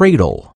cradle.